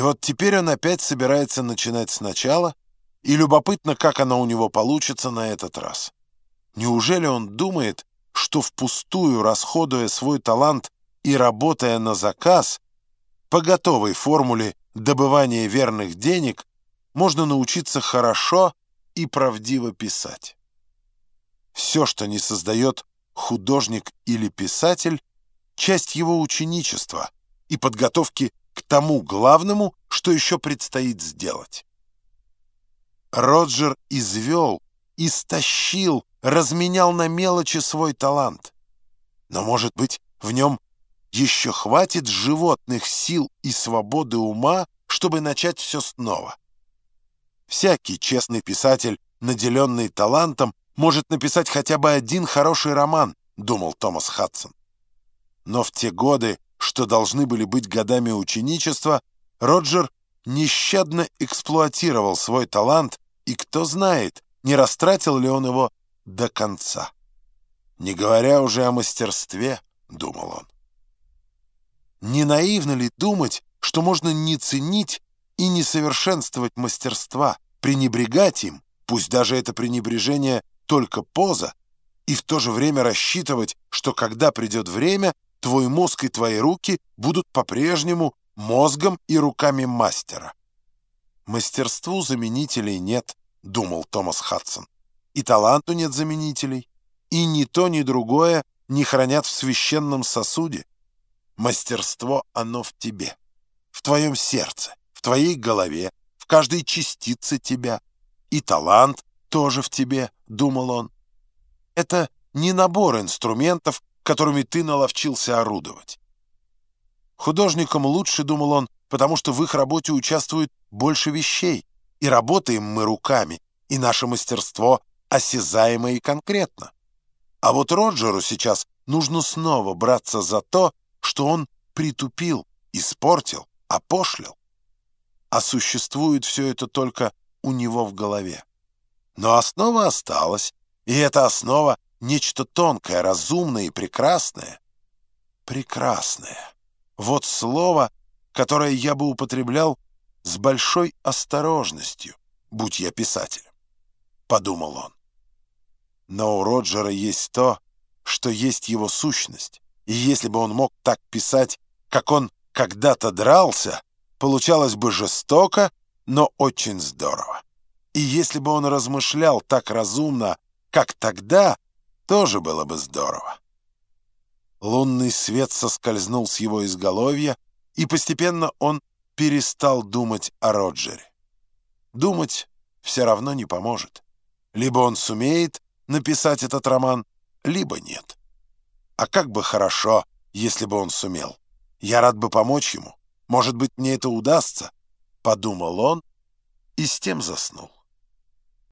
И вот теперь он опять собирается начинать сначала, и любопытно, как оно у него получится на этот раз. Неужели он думает, что впустую, расходуя свой талант и работая на заказ, по готовой формуле добывания верных денег, можно научиться хорошо и правдиво писать? Все, что не создает художник или писатель, часть его ученичества и подготовки к тому главному, что еще предстоит сделать. Роджер извел, истощил, разменял на мелочи свой талант. Но, может быть, в нем еще хватит животных сил и свободы ума, чтобы начать все снова. Всякий честный писатель, наделенный талантом, может написать хотя бы один хороший роман, думал Томас Хадсон. Но в те годы, что должны были быть годами ученичества, Роджер нещадно эксплуатировал свой талант, и кто знает, не растратил ли он его до конца. Не говоря уже о мастерстве, думал он. Не наивно ли думать, что можно не ценить и не совершенствовать мастерства, пренебрегать им, пусть даже это пренебрежение только поза, и в то же время рассчитывать, что когда придет время, твой мозг и твои руки будут по-прежнему мозгом и руками мастера. Мастерству заменителей нет, думал Томас Хадсон. И таланту нет заменителей, и ни то, ни другое не хранят в священном сосуде. Мастерство оно в тебе, в твоем сердце, в твоей голове, в каждой частице тебя. И талант тоже в тебе, думал он. Это не набор инструментов, которыми ты наловчился орудовать. Художникам лучше, думал он, потому что в их работе участвует больше вещей, и работаем мы руками, и наше мастерство осязаемо и конкретно. А вот Роджеру сейчас нужно снова браться за то, что он притупил, испортил, опошлил. А существует все это только у него в голове. Но основа осталась, и эта основа — нечто тонкое, разумное и прекрасное. Прекрасное. Вот слово, которое я бы употреблял с большой осторожностью, будь я писателем, — подумал он. Но у Роджера есть то, что есть его сущность, и если бы он мог так писать, как он когда-то дрался, получалось бы жестоко, но очень здорово. И если бы он размышлял так разумно, как тогда, тоже было бы здорово. Лунный свет соскользнул с его изголовья, и постепенно он перестал думать о Роджере. Думать все равно не поможет. Либо он сумеет написать этот роман, либо нет. А как бы хорошо, если бы он сумел. Я рад бы помочь ему. Может быть, мне это удастся, — подумал он и с тем заснул.